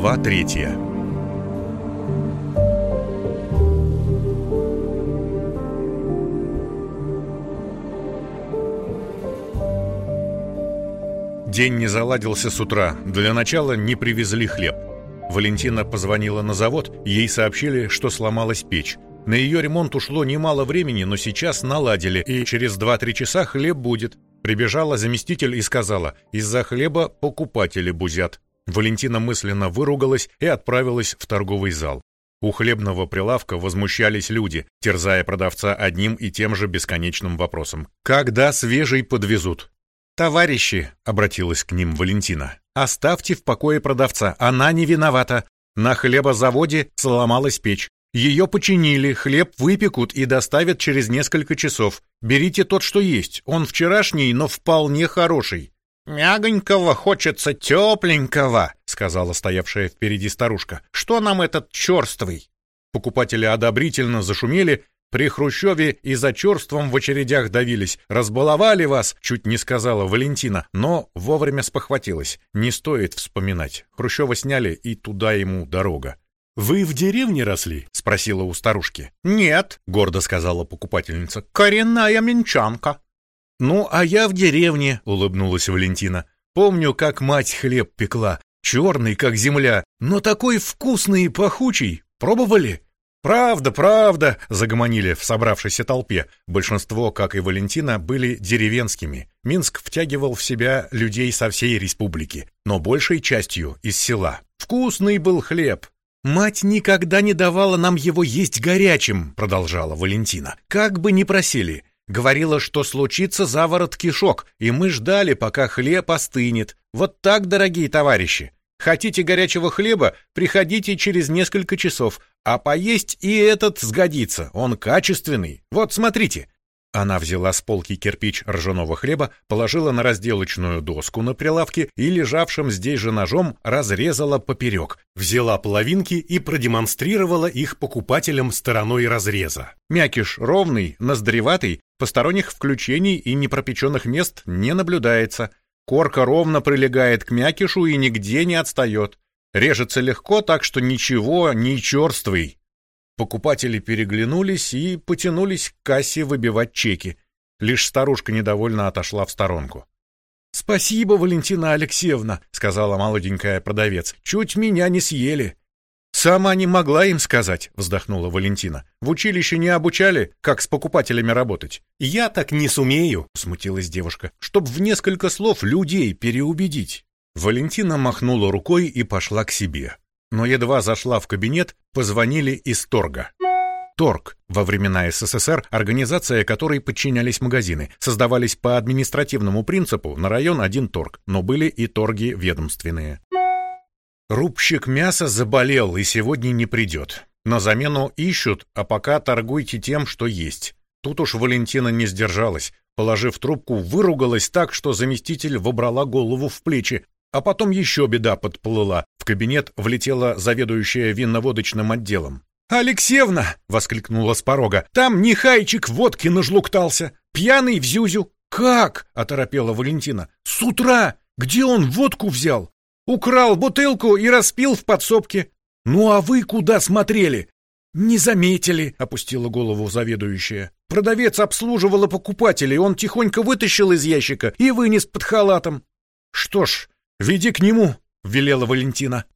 Глава третья День не заладился с утра. Для начала не привезли хлеб. Валентина позвонила на завод, ей сообщили, что сломалась печь. На ее ремонт ушло немало времени, но сейчас наладили, и через 2-3 часа хлеб будет. Прибежала заместитель и сказала, из-за хлеба покупатели бузят. Валентина мысленно выругалась и отправилась в торговый зал. У хлебного прилавка возмущались люди, терзая продавца одним и тем же бесконечным вопросом. «Когда свежий подвезут?» «Товарищи», — обратилась к ним Валентина, — «оставьте в покое продавца, она не виновата. На хлебозаводе сломалась печь. Ее починили, хлеб выпекут и доставят через несколько часов. Берите тот, что есть. Он вчерашний, но вполне хороший. «Мягонького хочется тепленького», — сказала стоявшая впереди старушка. «Что нам этот черствый?» Покупатели одобрительно зашумели. При Хрущеве и за черством в очередях давились. «Разбаловали вас», — чуть не сказала Валентина, но вовремя спохватилась. Не стоит вспоминать. Хрущева сняли, и туда ему дорога. «Вы в деревне росли?» — спросила у старушки. «Нет», — гордо сказала покупательница. «Коренная минчанка». «Ну, а я в деревне», — улыбнулась Валентина. «Помню, как мать хлеб пекла. Черный, как земля, но такой вкусный и пахучий. Пробовали?» «Правда, правда!» — загомонили в собравшейся толпе. Большинство, как и Валентина, были деревенскими. Минск втягивал в себя людей со всей республики, но большей частью из села. Вкусный был хлеб, «Мать никогда не давала нам его есть горячим», — продолжала Валентина. «Как бы ни просили. Говорила, что случится заворот кишок, и мы ждали, пока хлеб остынет. Вот так, дорогие товарищи. Хотите горячего хлеба? Приходите через несколько часов. А поесть и этот сгодится. Он качественный. Вот смотрите. Она взяла с полки кирпич ржаного хлеба, положила на разделочную доску на прилавке и лежавшим здесь же ножом разрезала поперек, взяла половинки и продемонстрировала их покупателям стороной разреза. Мякиш ровный, ноздреватый, посторонних включений и непропеченных мест не наблюдается. Корка ровно прилегает к мякишу и нигде не отстает. Режется легко, так что ничего, не черствый. Покупатели переглянулись и потянулись к кассе выбивать чеки. Лишь старушка недовольно отошла в сторонку. «Спасибо, Валентина Алексеевна», — сказала молоденькая продавец. «Чуть меня не съели». «Сама не могла им сказать», — вздохнула Валентина. «В училище не обучали, как с покупателями работать». «Я так не сумею», — смутилась девушка, «чтоб в несколько слов людей переубедить». Валентина махнула рукой и пошла к себе но едва зашла в кабинет, позвонили из торга. Торг во времена СССР, организация которой подчинялись магазины, создавались по административному принципу на район один торг, но были и торги ведомственные. Рубщик мяса заболел и сегодня не придет. На замену ищут, а пока торгуйте тем, что есть. Тут уж Валентина не сдержалась. Положив трубку, выругалась так, что заместитель вобрала голову в плечи, а потом еще беда подплыла. В кабинет влетела заведующая винно-водочным отделом. «Алексеевна!» — воскликнула с порога. «Там Нехайчик водки нажлуктался. Пьяный в зюзю». «Как?» — оторопела Валентина. «С утра! Где он водку взял?» «Украл бутылку и распил в подсобке». «Ну а вы куда смотрели?» «Не заметили», — опустила голову заведующая. «Продавец обслуживала покупателей, он тихонько вытащил из ящика и вынес под халатом». «Что ж, «Веди к нему!» — велела Валентина.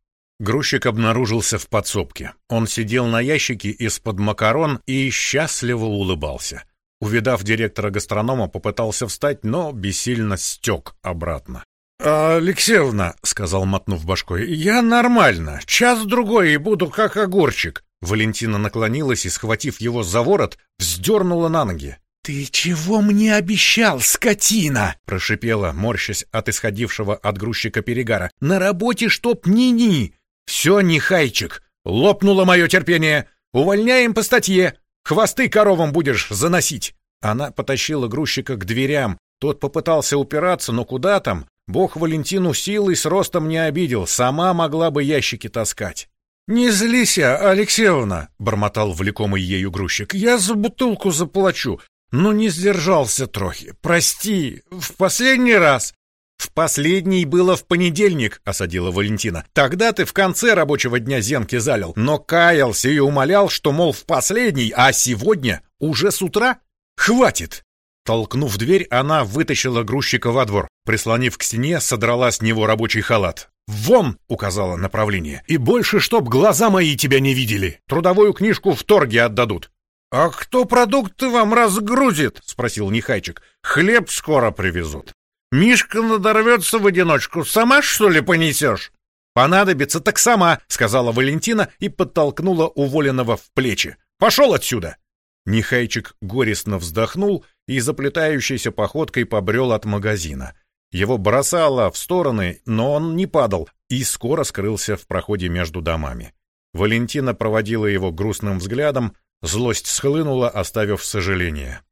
Грузчик обнаружился в подсобке. Он сидел на ящике из-под макарон и счастливо улыбался. Увидав директора гастронома, попытался встать, но бессильно стек обратно. «Алексеевна», — сказал, мотнув башкой, — «я нормально. Час-другой и буду как огурчик». Валентина наклонилась и, схватив его за ворот, вздернула на ноги. «Ты чего мне обещал, скотина?» — прошипела, морщась от исходившего от грузчика перегара. «На работе чтоб ни-ни!» «Все, Нехайчик, лопнуло мое терпение! Увольняем по статье! Хвосты коровам будешь заносить!» Она потащила грузчика к дверям. Тот попытался упираться, но куда там? Бог Валентину силой с ростом не обидел, сама могла бы ящики таскать. «Не злись, Алексеевна!» — бормотал влекомый ею грузчик. «Я за бутылку заплачу. Ну, не сдержался трохи. Прости, в последний раз. В последний было в понедельник, осадила Валентина. Тогда ты в конце рабочего дня зенки залил, но каялся и умолял, что мол в последний, а сегодня уже с утра? Хватит. Толкнув дверь, она вытащила грузчика во двор, прислонив к стене, содрала с него рабочий халат. «Вон!» — указала направление. «И больше, чтоб глаза мои тебя не видели. Трудовую книжку в торге отдадут». «А кто продукты вам разгрузит?» — спросил Нехайчик. «Хлеб скоро привезут». Мишка надорвется в одиночку. Сама, что ли, понесешь?» «Понадобится, так сама», — сказала Валентина и подтолкнула уволенного в плечи. «Пошел отсюда!» Нехайчик горестно вздохнул и заплетающейся походкой побрел от магазина. Его бросало в стороны, но он не падал и скоро скрылся в проходе между домами. Валентина проводила его грустным взглядом, злость схлынула, оставив сожаление.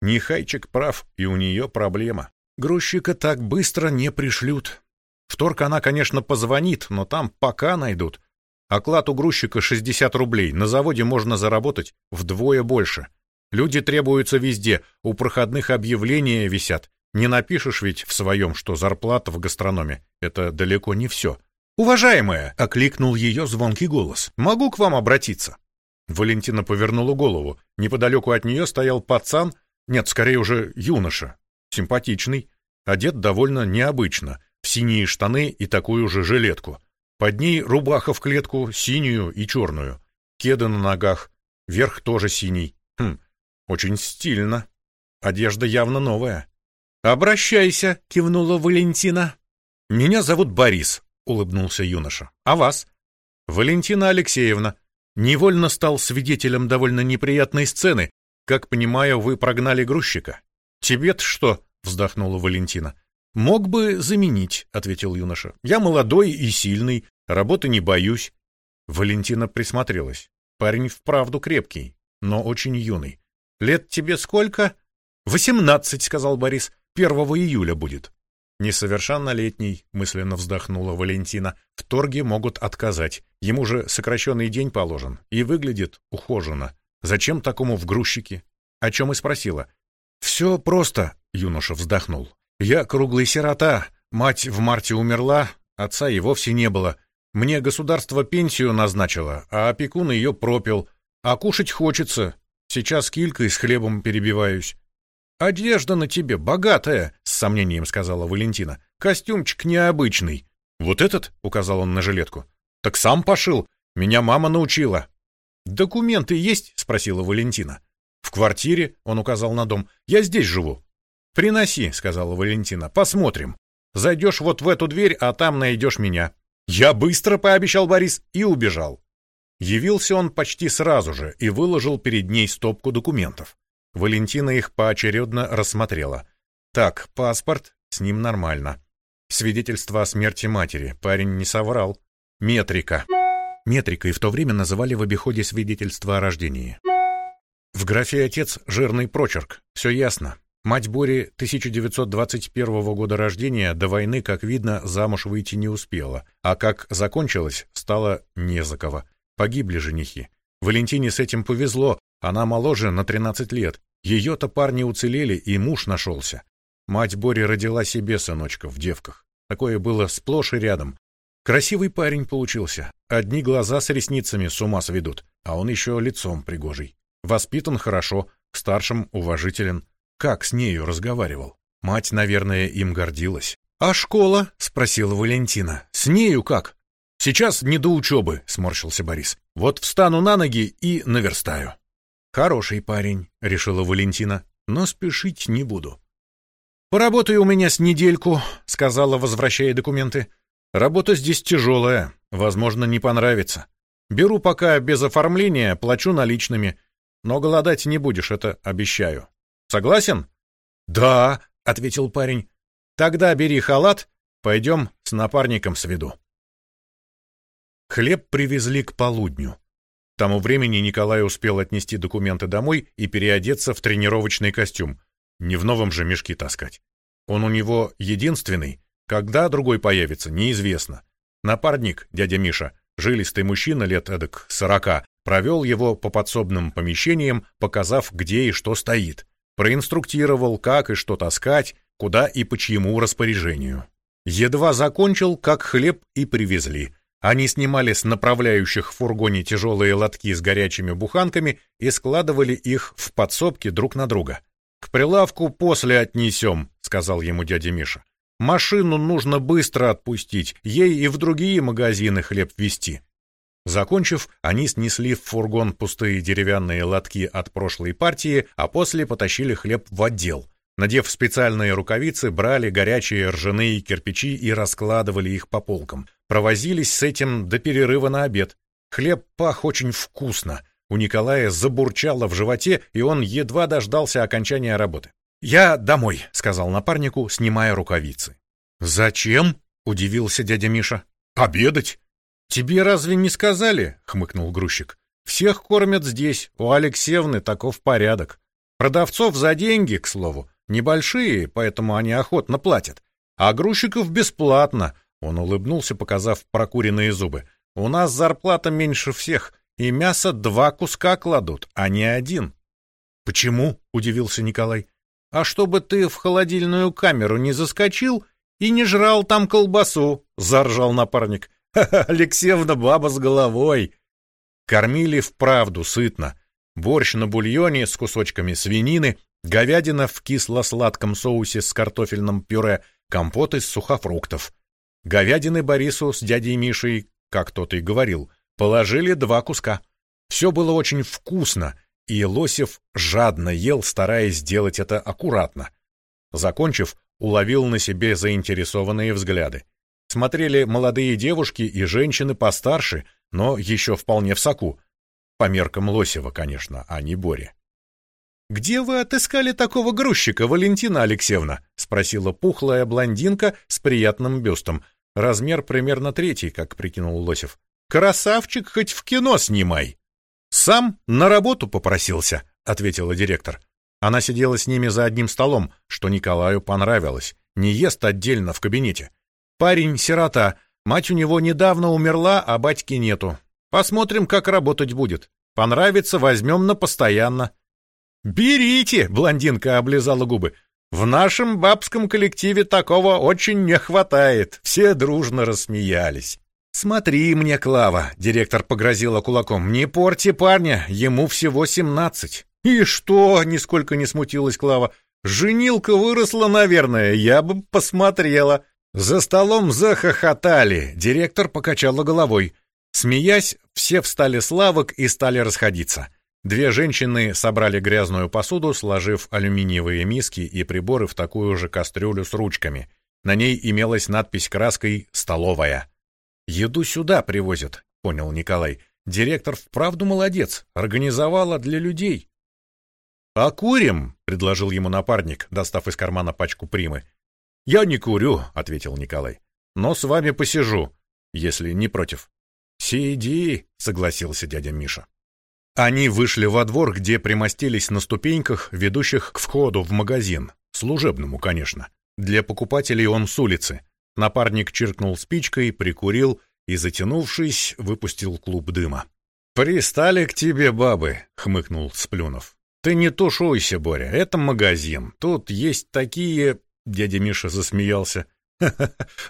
Нехайчик прав, и у нее проблема. Грузчика так быстро не пришлют. В она, конечно, позвонит, но там пока найдут. Оклад у грузчика 60 рублей, на заводе можно заработать вдвое больше. Люди требуются везде, у проходных объявления висят. Не напишешь ведь в своем, что зарплата в гастрономе. Это далеко не все. «Уважаемая!» — окликнул ее звонкий голос. «Могу к вам обратиться?» Валентина повернула голову. Неподалеку от нее стоял пацан, нет, скорее уже юноша, Симпатичный, одет довольно необычно, в синие штаны и такую же жилетку. Под ней рубаха в клетку, синюю и черную. Кеды на ногах, верх тоже синий. Хм, очень стильно. Одежда явно новая. «Обращайся», — кивнула Валентина. «Меня зовут Борис», — улыбнулся юноша. «А вас?» «Валентина Алексеевна. Невольно стал свидетелем довольно неприятной сцены. Как понимаю, вы прогнали грузчика». «Тебе-то что?» — вздохнула Валентина. «Мог бы заменить», — ответил юноша. «Я молодой и сильный, работы не боюсь». Валентина присмотрелась. Парень вправду крепкий, но очень юный. «Лет тебе сколько?» «Восемнадцать», — сказал Борис. «Первого июля будет». «Несовершеннолетний», — мысленно вздохнула Валентина. «В торге могут отказать. Ему же сокращенный день положен. И выглядит ухоженно. Зачем такому в грузчике?» О чем и спросила. «Все просто», — юноша вздохнул. «Я круглый сирота. Мать в марте умерла, отца и вовсе не было. Мне государство пенсию назначило, а опекун ее пропил. А кушать хочется. Сейчас килькой с хлебом перебиваюсь». «Одежда на тебе богатая», — с сомнением сказала Валентина. «Костюмчик необычный». «Вот этот?» — указал он на жилетку. «Так сам пошил. Меня мама научила». «Документы есть?» — спросила Валентина. В квартире, он указал на дом. Я здесь живу. Приноси, сказала Валентина. Посмотрим. Зайдешь вот в эту дверь, а там найдешь меня. Я быстро пообещал Борис и убежал. Явился он почти сразу же и выложил перед ней стопку документов. Валентина их поочередно рассмотрела. Так, паспорт, с ним нормально. Свидетельство о смерти матери, парень не соврал. Метрика. Метрикой в то время называли в обиходе свидетельство о рождении. В графе «Отец» жирный прочерк. Все ясно. Мать Бори 1921 года рождения до войны, как видно, замуж выйти не успела, а как закончилось, стало не за кого. Погибли женихи. Валентине с этим повезло, она моложе на 13 лет. Ее-то парни уцелели, и муж нашелся. Мать Бори родила себе сыночка в девках. Такое было сплошь и рядом. Красивый парень получился. Одни глаза с ресницами с ума сведут, а он еще лицом пригожий. Воспитан хорошо, к старшим уважителен. Как с нею разговаривал? Мать, наверное, им гордилась. «А школа?» — спросила Валентина. «С нею как?» «Сейчас не до учебы», — сморщился Борис. «Вот встану на ноги и наверстаю». «Хороший парень», — решила Валентина, — «но спешить не буду». «Поработай у меня с недельку», — сказала, возвращая документы. «Работа здесь тяжелая, возможно, не понравится. Беру пока без оформления, плачу наличными. Но голодать не будешь, это обещаю. Согласен? Да, ответил парень. Тогда бери халат, пойдем с напарником сведу. Хлеб привезли к полудню. Тому времени Николай успел отнести документы домой и переодеться в тренировочный костюм. Не в новом же мешке таскать. Он у него единственный. Когда другой появится, неизвестно. Напарник, дядя Миша, жилистый мужчина лет эдак сорока, Провел его по подсобным помещениям, показав, где и что стоит. Проинструктировал, как и что таскать, куда и по чьему распоряжению. Едва закончил, как хлеб и привезли. Они снимали с направляющих в фургоне тяжелые лотки с горячими буханками и складывали их в подсобки друг на друга. «К прилавку после отнесем», — сказал ему дядя Миша. «Машину нужно быстро отпустить, ей и в другие магазины хлеб везти». Закончив, они снесли в фургон пустые деревянные лотки от прошлой партии, а после потащили хлеб в отдел. Надев специальные рукавицы, брали горячие ржаные кирпичи и раскладывали их по полкам. Провозились с этим до перерыва на обед. Хлеб пах очень вкусно. У Николая забурчало в животе, и он едва дождался окончания работы. «Я домой», — сказал напарнику, снимая рукавицы. «Зачем?» — удивился дядя Миша. «Обедать». «Тебе разве не сказали?» — хмыкнул грузчик. «Всех кормят здесь, у Алексеевны таков порядок. Продавцов за деньги, к слову, небольшие, поэтому они охотно платят. А грузчиков бесплатно», — он улыбнулся, показав прокуренные зубы. «У нас зарплата меньше всех, и мясо два куска кладут, а не один». «Почему?» — удивился Николай. «А чтобы ты в холодильную камеру не заскочил и не жрал там колбасу», — заржал напарник. Ха-ха, Алексеевна баба с головой. Кормили вправду сытно. Борщ на бульоне с кусочками свинины, говядина в кисло-сладком соусе с картофельным пюре, компот из сухофруктов. Говядины Борису с дядей Мишей, как тот и говорил, положили два куска. Все было очень вкусно, и Лосев жадно ел, стараясь сделать это аккуратно. Закончив, уловил на себе заинтересованные взгляды смотрели молодые девушки и женщины постарше, но еще вполне в соку. По меркам Лосева, конечно, а не Боря. «Где вы отыскали такого грузчика, Валентина Алексеевна?» — спросила пухлая блондинка с приятным бюстом. Размер примерно третий, как прикинул Лосев. «Красавчик, хоть в кино снимай!» «Сам на работу попросился», — ответила директор. Она сидела с ними за одним столом, что Николаю понравилось. Не ест отдельно в кабинете. Парень сирота. Мать у него недавно умерла, а батьки нету. Посмотрим, как работать будет. Понравится, возьмем на постоянно. Берите, блондинка облизала губы. В нашем бабском коллективе такого очень не хватает. Все дружно рассмеялись. Смотри мне, Клава, директор погрозила кулаком. Не порти парня, ему всего семнадцать. И что? нисколько не смутилась Клава. Женилка выросла, наверное, я бы посмотрела. За столом захохотали, директор покачала головой. Смеясь, все встали с лавок и стали расходиться. Две женщины собрали грязную посуду, сложив алюминиевые миски и приборы в такую же кастрюлю с ручками. На ней имелась надпись краской «Столовая». «Еду сюда привозят», — понял Николай. «Директор вправду молодец, организовала для людей». «А курим?» — предложил ему напарник, достав из кармана пачку примы. «Я не курю», — ответил Николай. «Но с вами посижу, если не против». «Сиди», — согласился дядя Миша. Они вышли во двор, где примостились на ступеньках, ведущих к входу в магазин. Служебному, конечно. Для покупателей он с улицы. Напарник чиркнул спичкой, прикурил и, затянувшись, выпустил клуб дыма. «Пристали к тебе бабы», — хмыкнул Сплюнов. «Ты не тушуйся, Боря, это магазин. Тут есть такие Дядя Миша засмеялся.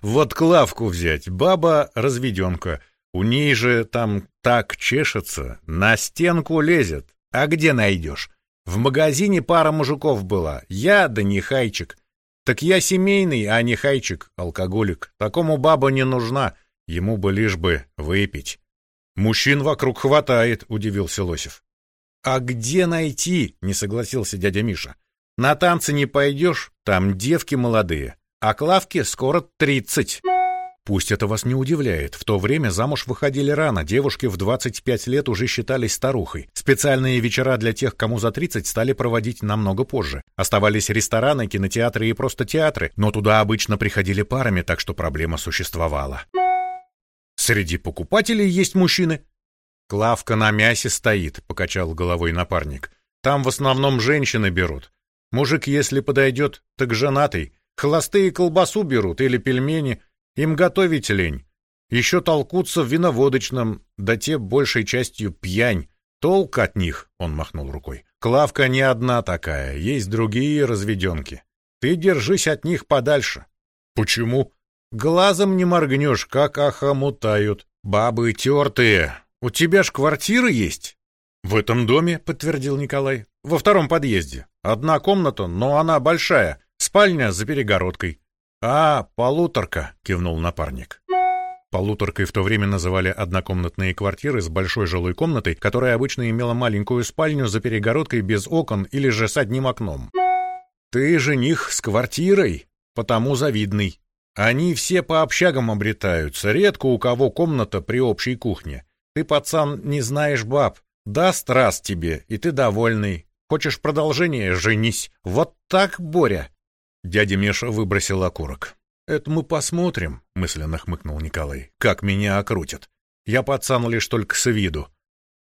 вот Клавку взять, баба-разведенка. У ней же там так чешется, на стенку лезет. А где найдешь? В магазине пара мужиков была, я да не хайчик. Так я семейный, а не хайчик, алкоголик. Такому баба не нужна, ему бы лишь бы выпить. Мужчин вокруг хватает, удивился Лосев. А где найти? не согласился дядя Миша. На танцы не пойдешь, там девки молодые, а Клавке скоро тридцать. Пусть это вас не удивляет. В то время замуж выходили рано, девушки в 25 лет уже считались старухой. Специальные вечера для тех, кому за 30, стали проводить намного позже. Оставались рестораны, кинотеатры и просто театры, но туда обычно приходили парами, так что проблема существовала. Среди покупателей есть мужчины. Клавка на мясе стоит, покачал головой напарник. Там в основном женщины берут. Мужик, если подойдет, так женатый. Холостые колбасу берут или пельмени. Им готовить лень. Еще толкутся в виноводочном, да те большей частью пьянь. Толк от них, он махнул рукой. Клавка не одна такая, есть другие разведенки. Ты держись от них подальше. Почему? Глазом не моргнешь, как охомутают. Бабы тертые. У тебя ж квартира есть? В этом доме, подтвердил Николай. Во втором подъезде. Одна комната, но она большая. Спальня за перегородкой. А, полуторка, кивнул напарник. Полуторкой в то время называли однокомнатные квартиры с большой жилой комнатой, которая обычно имела маленькую спальню за перегородкой без окон или же с одним окном. Ты жених с квартирой, потому завидный. Они все по общагам обретаются, редко у кого комната при общей кухне. Ты, пацан, не знаешь баб. Даст раз тебе, и ты довольный. Хочешь продолжение — женись. Вот так, Боря. Дядя Миша выбросил окурок. «Это мы посмотрим», — мысленно хмыкнул Николай. «Как меня окрутят. Я пацан лишь только с виду».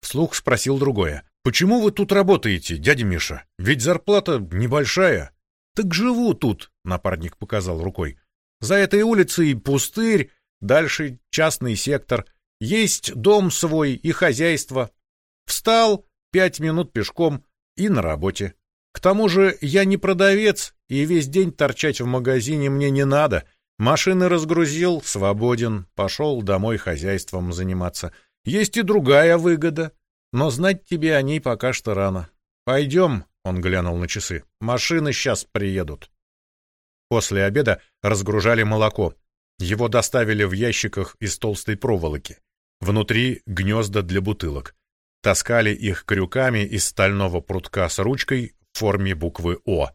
Вслух спросил другое. «Почему вы тут работаете, дядя Миша? Ведь зарплата небольшая». «Так живу тут», — напарник показал рукой. «За этой улицей пустырь, дальше частный сектор. Есть дом свой и хозяйство. Встал, пять минут пешком и на работе. К тому же я не продавец, и весь день торчать в магазине мне не надо. Машины разгрузил, свободен, пошел домой хозяйством заниматься. Есть и другая выгода, но знать тебе о ней пока что рано. Пойдем, он глянул на часы. Машины сейчас приедут. После обеда разгружали молоко. Его доставили в ящиках из толстой проволоки. Внутри гнезда для бутылок. Таскали их крюками из стального прутка с ручкой в форме буквы О.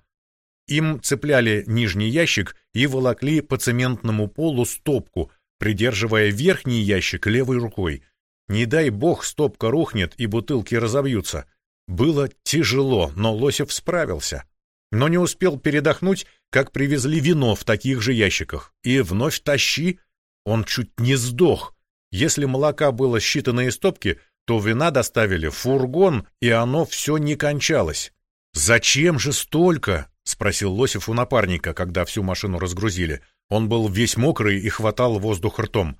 Им цепляли нижний ящик и волокли по цементному полу стопку, придерживая верхний ящик левой рукой. Не дай бог стопка рухнет и бутылки разобьются. Было тяжело, но Лосев справился. Но не успел передохнуть, как привезли вино в таких же ящиках. И вновь тащи. Он чуть не сдох. Если молока было считанные стопки, то вина доставили в фургон, и оно все не кончалось. «Зачем же столько?» — спросил Лосев у напарника, когда всю машину разгрузили. Он был весь мокрый и хватал воздух ртом.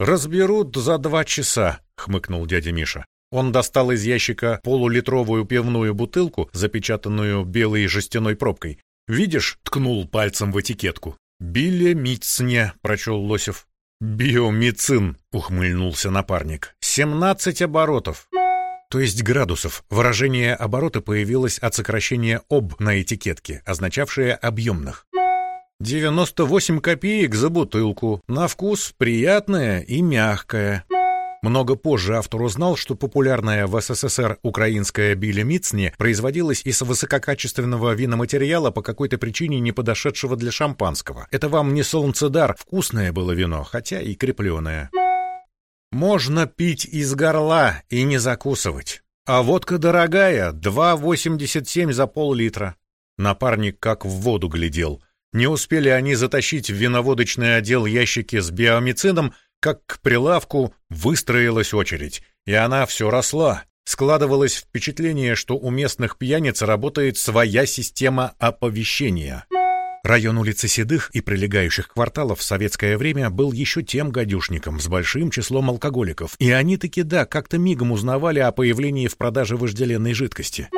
«Разберут за два часа», — хмыкнул дядя Миша. Он достал из ящика полулитровую пивную бутылку, запечатанную белой жестяной пробкой. «Видишь?» — ткнул пальцем в этикетку. «Билемицне», — прочел Лосев. «Биомицин», — ухмыльнулся напарник. «Семнадцать оборотов». То есть градусов. Выражение оборота появилось от сокращения «об» на этикетке, означавшее «объемных». 98 копеек за бутылку. На вкус приятная и мягкая. Много позже автор узнал, что популярная в СССР украинская Билли Мицни производилась из высококачественного виноматериала по какой-то причине не подошедшего для шампанского. Это вам не солнцедар, вкусное было вино, хотя и крепленое. Можно пить из горла и не закусывать. А водка дорогая, 2,87 за пол-литра. Напарник как в воду глядел. Не успели они затащить в виноводочный отдел ящики с биомицином, как к прилавку выстроилась очередь, и она все росла. Складывалось впечатление, что у местных пьяниц работает своя система оповещения. Район улицы Седых и прилегающих кварталов в советское время был еще тем гадюшником с большим числом алкоголиков, и они таки да, как-то мигом узнавали о появлении в продаже вожделенной жидкости.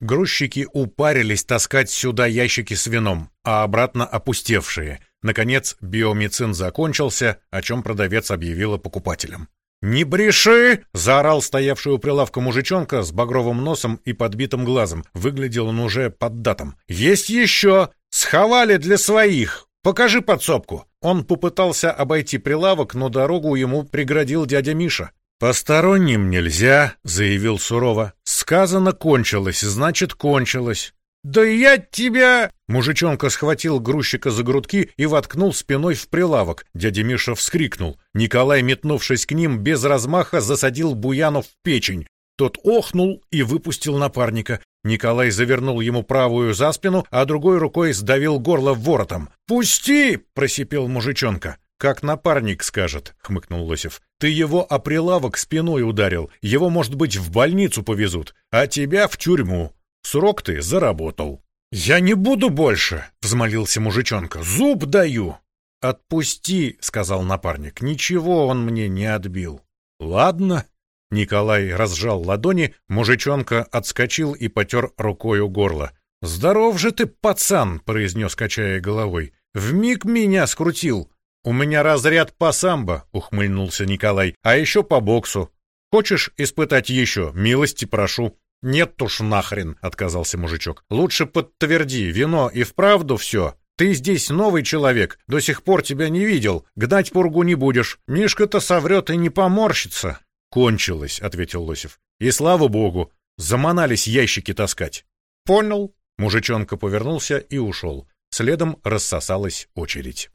Грузчики упарились таскать сюда ящики с вином, а обратно опустевшие. Наконец, биомицин закончился, о чем продавец объявила покупателям. «Не бреши!» — заорал стоявший у прилавка мужичонка с багровым носом и подбитым глазом. Выглядел он уже поддатым. «Есть еще! Сховали для своих! Покажи подсобку!» Он попытался обойти прилавок, но дорогу ему преградил дядя Миша. «Посторонним нельзя», — заявил сурово. «Сказано кончилось, значит кончилось». «Да я тебя...» Мужичонка схватил грузчика за грудки и воткнул спиной в прилавок. Дядя Миша вскрикнул. Николай, метнувшись к ним, без размаха засадил Буянов в печень. Тот охнул и выпустил напарника. Николай завернул ему правую за спину, а другой рукой сдавил горло воротом. «Пусти!» — просипел мужичонка. «Как напарник скажет», — хмыкнул Лосев. «Ты его о прилавок спиной ударил. Его, может быть, в больницу повезут, а тебя в тюрьму. Срок ты заработал». «Я не буду больше!» — взмолился мужичонка. «Зуб даю!» «Отпусти!» — сказал напарник. «Ничего он мне не отбил». «Ладно». Николай разжал ладони, мужичонка отскочил и потер рукой у горла. «Здоров же ты, пацан!» — произнес, качая головой. «Вмиг меня скрутил!» У меня разряд по самбо, ухмыльнулся Николай, а еще по боксу. Хочешь испытать еще? Милости прошу. Нет уж нахрен, отказался мужичок. Лучше подтверди, вино и вправду все. Ты здесь новый человек, до сих пор тебя не видел, гнать пургу не будешь. Мишка-то соврет и не поморщится. Кончилось, ответил Лосев. И слава богу, заманались ящики таскать. Понял. Мужичонка повернулся и ушел. Следом рассосалась очередь.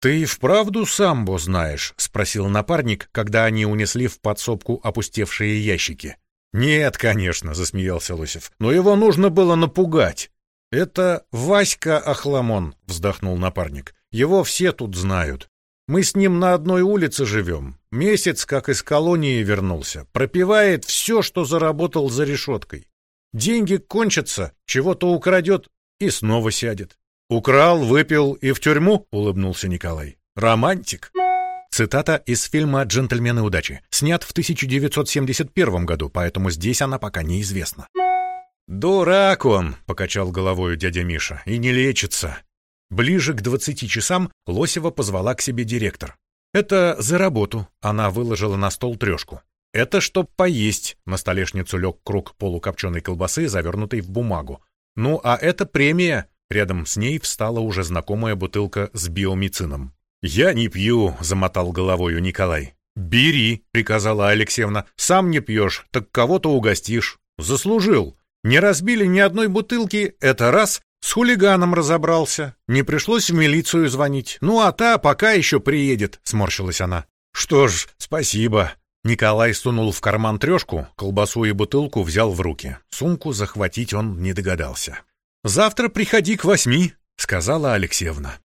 «Ты вправду самбо знаешь?» — спросил напарник, когда они унесли в подсобку опустевшие ящики. «Нет, конечно», — засмеялся Лосев, — «но его нужно было напугать». «Это Васька Ахламон», — вздохнул напарник. «Его все тут знают. Мы с ним на одной улице живем. Месяц, как из колонии вернулся. Пропивает все, что заработал за решеткой. Деньги кончатся, чего-то украдет и снова сядет. «Украл, выпил и в тюрьму?» — улыбнулся Николай. «Романтик». Цитата из фильма «Джентльмены удачи», снят в 1971 году, поэтому здесь она пока неизвестна. «Дурак он!» — покачал головой дядя Миша. «И не лечится!» Ближе к двадцати часам Лосева позвала к себе директор. «Это за работу», — она выложила на стол трешку. «Это чтоб поесть», — на столешницу лег круг полукопченой колбасы, завернутой в бумагу. «Ну, а это премия!» Рядом с ней встала уже знакомая бутылка с биомицином. «Я не пью», — замотал головою Николай. «Бери», — приказала Алексеевна. «Сам не пьешь, так кого-то угостишь». «Заслужил». Не разбили ни одной бутылки, это раз, с хулиганом разобрался. Не пришлось в милицию звонить. Ну, а та пока еще приедет, сморщилась она. Что ж, спасибо. Николай сунул в карман трешку, колбасу и бутылку взял в руки. Сумку захватить он не догадался. «Завтра приходи к восьми», — сказала Алексеевна.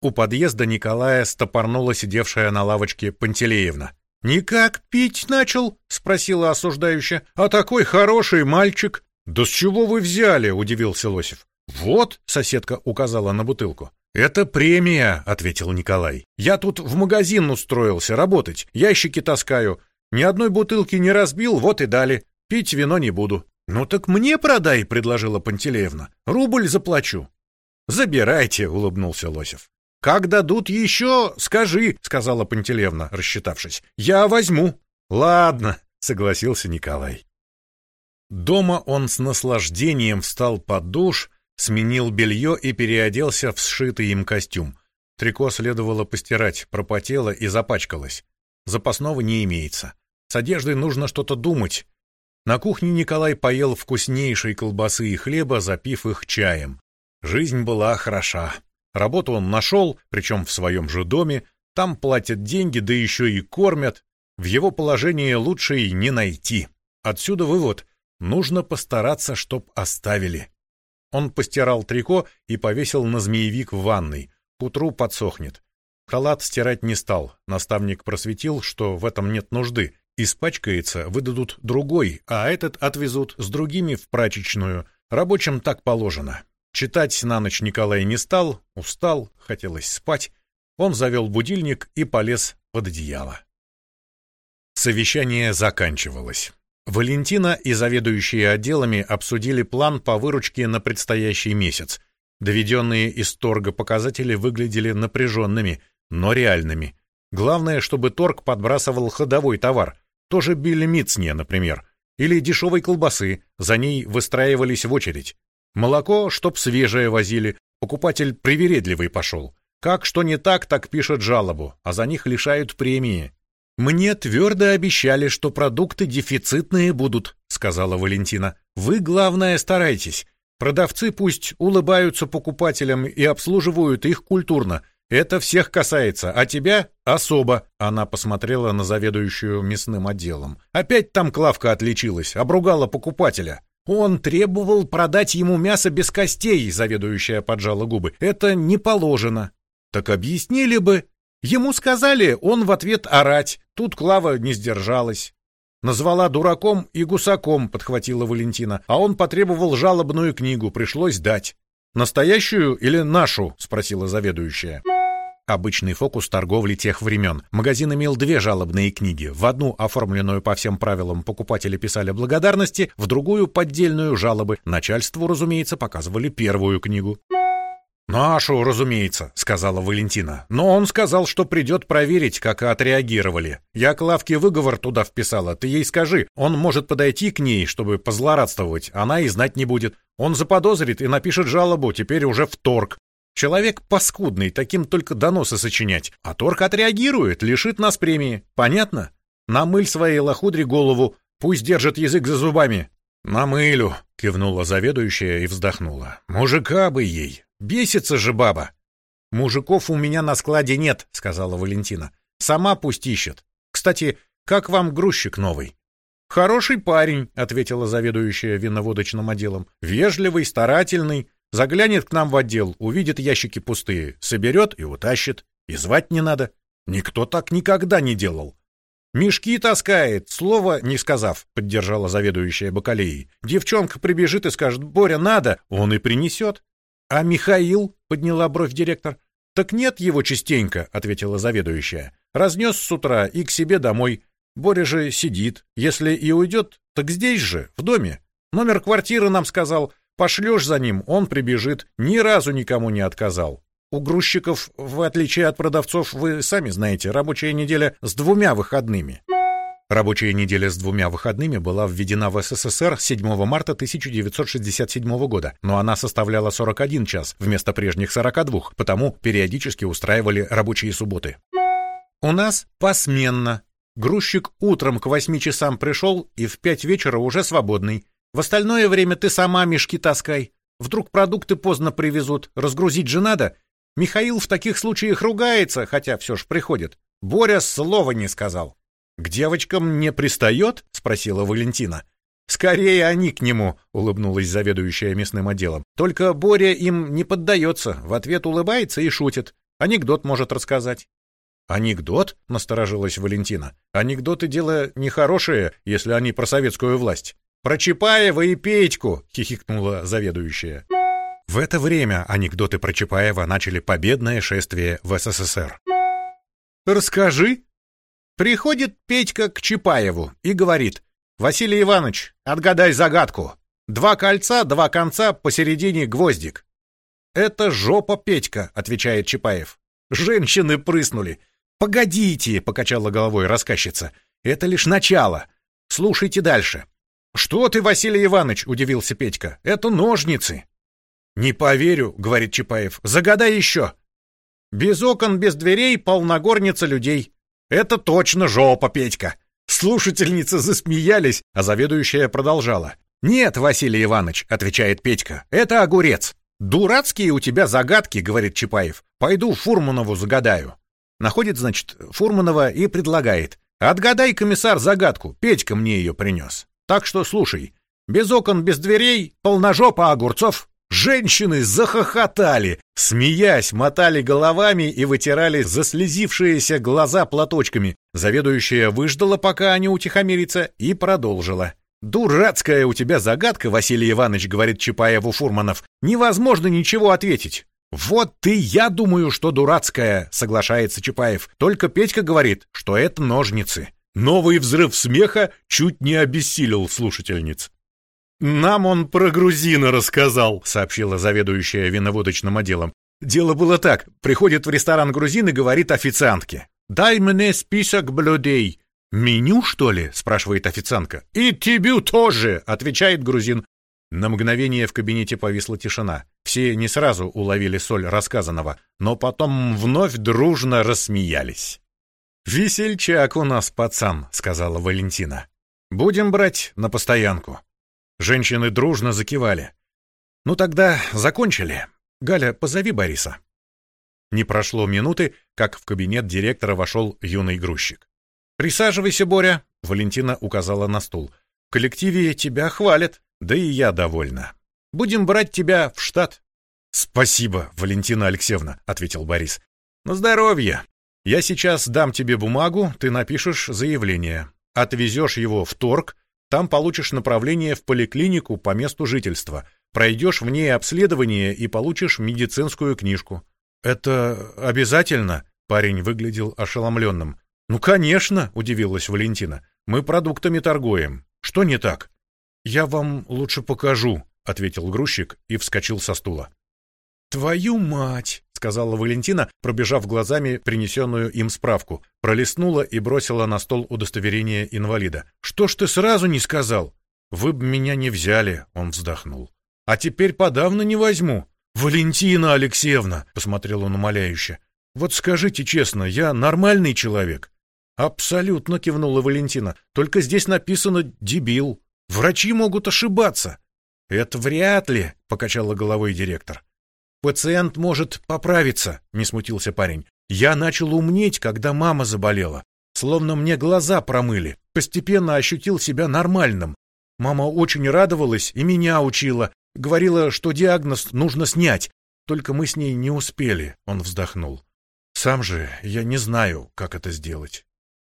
У подъезда Николая стопорнула сидевшая на лавочке Пантелеевна. «Никак пить начал?» — спросила осуждающе. «А такой хороший мальчик!» «Да с чего вы взяли?» — удивился Лосев. «Вот», — соседка указала на бутылку. «Это премия», — ответил Николай. «Я тут в магазин устроился работать, ящики таскаю. Ни одной бутылки не разбил, вот и дали. Пить вино не буду». «Ну так мне продай», — предложила Пантелеевна. «Рубль заплачу». «Забирайте», — улыбнулся Лосев. «Как дадут еще, скажи», — сказала Пантелеевна, рассчитавшись. «Я возьму». «Ладно», — согласился Николай. Дома он с наслаждением встал под душ, сменил белье и переоделся в сшитый им костюм. Трико следовало постирать, пропотело и запачкалось. Запасного не имеется. С одеждой нужно что-то думать. На кухне Николай поел вкуснейшей колбасы и хлеба, запив их чаем. Жизнь была хороша. Работу он нашел, причем в своем же доме, там платят деньги, да еще и кормят. В его положении лучше и не найти. Отсюда вывод — нужно постараться, чтоб оставили. Он постирал трико и повесил на змеевик в ванной. К утру подсохнет. Халат стирать не стал. Наставник просветил, что в этом нет нужды. Испачкается, выдадут другой, а этот отвезут с другими в прачечную. Рабочим так положено. Читать на ночь Николай не стал, устал, хотелось спать. Он завел будильник и полез под одеяло. Совещание заканчивалось. Валентина и заведующие отделами обсудили план по выручке на предстоящий месяц. Доведенные из торга показатели выглядели напряженными, но реальными. Главное, чтобы торг подбрасывал ходовой товар, тоже Билли Митцне, например, или дешевой колбасы, за ней выстраивались в очередь. Молоко, чтоб свежее возили, покупатель привередливый пошел. Как что не так, так пишет жалобу, а за них лишают премии. «Мне твердо обещали, что продукты дефицитные будут», — сказала Валентина. «Вы, главное, старайтесь. Продавцы пусть улыбаются покупателям и обслуживают их культурно. Это всех касается, а тебя особо. Она посмотрела на заведующую мясным отделом. Опять там Клавка отличилась, обругала покупателя. Он требовал продать ему мясо без костей, заведующая поджала губы. Это не положено. Так объяснили бы. Ему сказали, он в ответ орать. Тут Клава не сдержалась. Назвала дураком и гусаком, подхватила Валентина, а он потребовал жалобную книгу, пришлось дать. Настоящую или нашу? спросила заведующая. Обычный фокус торговли тех времен. Магазин имел две жалобные книги. В одну, оформленную по всем правилам, покупатели писали благодарности, в другую — поддельную жалобы. Начальству, разумеется, показывали первую книгу. «Нашу, разумеется», — сказала Валентина. «Но он сказал, что придет проверить, как отреагировали. Я Клавке выговор туда вписала. Ты ей скажи, он может подойти к ней, чтобы позлорадствовать. Она и знать не будет. Он заподозрит и напишет жалобу, теперь уже в торг. Человек паскудный, таким только доносы сочинять. А торг отреагирует, лишит нас премии. Понятно? Намыль своей лохудре голову, пусть держит язык за зубами». «Намылю», — кивнула заведующая и вздохнула. «Мужика бы ей, Бесится же баба. Мужиков у меня на складе нет, сказала Валентина. Сама пусть ищет. Кстати, как вам грузчик новый? Хороший парень, ответила заведующая виноводочным отделом. Вежливый, старательный, заглянет к нам в отдел, увидит ящики пустые, соберет и утащит. И звать не надо. Никто так никогда не делал. Мешки таскает, слова не сказав, поддержала заведующая бакалеей. Девчонка прибежит и скажет: "Боря, надо", он и принесет. «А Михаил?» — подняла бровь директор. «Так нет его частенько», — ответила заведующая. «Разнес с утра и к себе домой. Боря же сидит. Если и уйдет, так здесь же, в доме. Номер квартиры нам сказал. Пошлешь за ним, он прибежит. Ни разу никому не отказал. У грузчиков, в отличие от продавцов, вы сами знаете, рабочая неделя с двумя выходными». Рабочая неделя с двумя выходными была введена в СССР 7 марта 1967 года, но она составляла 41 час вместо прежних 42, потому периодически устраивали рабочие субботы. У нас посменно. Грузчик утром к 8 часам пришел и в 5 вечера уже свободный. В остальное время ты сама мешки таскай. Вдруг продукты поздно привезут, разгрузить же надо. Михаил в таких случаях ругается, хотя все ж приходит. Боря слова не сказал. «К девочкам не пристает?» — спросила Валентина. «Скорее они к нему», — улыбнулась заведующая местным отделом. «Только Боря им не поддается, в ответ улыбается и шутит. Анекдот может рассказать». «Анекдот?» — насторожилась Валентина. «Анекдоты — дело нехорошее, если они про советскую власть». «Про Чапаева и Петьку!» — хихикнула заведующая. В это время анекдоты про Чапаева начали победное шествие в СССР. «Расскажи», Приходит Петька к Чапаеву и говорит, «Василий Иванович, отгадай загадку. Два кольца, два конца, посередине гвоздик». «Это жопа Петька», — отвечает Чапаев. Женщины прыснули. «Погодите», — покачала головой рассказчица, «это лишь начало. Слушайте дальше». «Что ты, Василий Иванович?» — удивился Петька. «Это ножницы». «Не поверю», — говорит Чапаев. «Загадай еще». «Без окон, без дверей, полногорница людей. «Это точно жопа, Петька!» Слушательницы засмеялись, а заведующая продолжала. «Нет, Василий Иванович», — отвечает Петька, — «это огурец». «Дурацкие у тебя загадки», — говорит Чапаев. «Пойду Фурманову загадаю». Находит, значит, Фурманова и предлагает. «Отгадай, комиссар, загадку. Петька мне ее принес. Так что слушай. Без окон, без дверей, полножопа огурцов, Женщины захохотали, смеясь, мотали головами и вытирали заслезившиеся глаза платочками. Заведующая выждала, пока они утихомирятся, и продолжила. «Дурацкая у тебя загадка, Василий Иванович», — говорит Чапаеву Фурманов. «Невозможно ничего ответить». «Вот ты, я думаю, что дурацкая», — соглашается Чапаев. «Только Петька говорит, что это ножницы». Новый взрыв смеха чуть не обессилил слушательниц. «Нам он про грузина рассказал», — сообщила заведующая виноводочным отделом. «Дело было так. Приходит в ресторан грузин и говорит официантке. «Дай мне список блюдей». «Меню, что ли?» — спрашивает официантка. «И тебе тоже», — отвечает грузин. На мгновение в кабинете повисла тишина. Все не сразу уловили соль рассказанного, но потом вновь дружно рассмеялись. «Весельчак у нас, пацан», — сказала Валентина. «Будем брать на постоянку». Женщины дружно закивали. «Ну тогда закончили. Галя, позови Бориса». Не прошло минуты, как в кабинет директора вошел юный грузчик. «Присаживайся, Боря», — Валентина указала на стул. «В коллективе тебя хвалят, да и я довольна. Будем брать тебя в штат». «Спасибо, Валентина Алексеевна», — ответил Борис. «На здоровье. Я сейчас дам тебе бумагу, ты напишешь заявление. Отвезешь его в торг, там получишь направление в поликлинику по месту жительства, пройдешь в ней обследование и получишь медицинскую книжку. Это обязательно? Парень выглядел ошеломленным. Ну, конечно, удивилась Валентина. Мы продуктами торгуем. Что не так? Я вам лучше покажу, ответил грузчик и вскочил со стула. Твою мать, сказала Валентина, пробежав глазами принесенную им справку, пролистнула и бросила на стол удостоверение инвалида. Что ж ты сразу не сказал? Вы бы меня не взяли, он вздохнул. А теперь подавно не возьму. Валентина Алексеевна, посмотрел он умоляюще. Вот скажите честно, я нормальный человек. Абсолютно кивнула Валентина. Только здесь написано дебил. Врачи могут ошибаться. Это вряд ли, покачала головой директор. Пациент может поправиться, не смутился парень. Я начал умнеть, когда мама заболела. Словно мне глаза промыли. Постепенно ощутил себя нормальным. Мама очень радовалась и меня учила. Говорила, что диагноз нужно снять. Только мы с ней не успели, он вздохнул. Сам же я не знаю, как это сделать.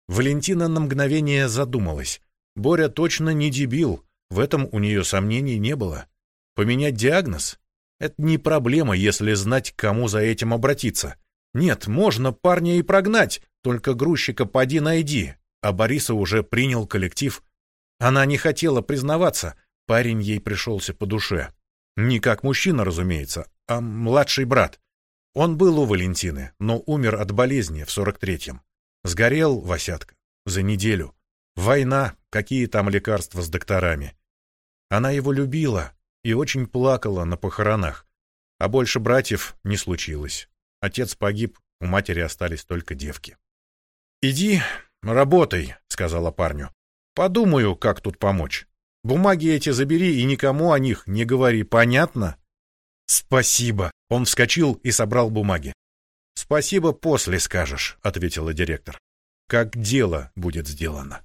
Валентина на мгновение задумалась. Боря точно не дебил, в этом у нее сомнений не было. Поменять диагноз? Это не проблема, если знать, к кому за этим обратиться. Нет, можно парня и прогнать, только грузчика поди найди. А Бориса уже принял коллектив. Она не хотела признаваться, парень ей пришелся по душе. Не как мужчина, разумеется, а младший брат. Он был у Валентины, но умер от болезни в сорок третьем. Сгорел Васятка за неделю. Война, какие там лекарства с докторами. Она его любила, и очень плакала на похоронах. А больше братьев не случилось. Отец погиб, у матери остались только девки. «Иди, работай», — сказала парню. «Подумаю, как тут помочь. Бумаги эти забери и никому о них не говори, понятно?» «Спасибо!» — он вскочил и собрал бумаги. «Спасибо после скажешь», — ответила директор. «Как дело будет сделано».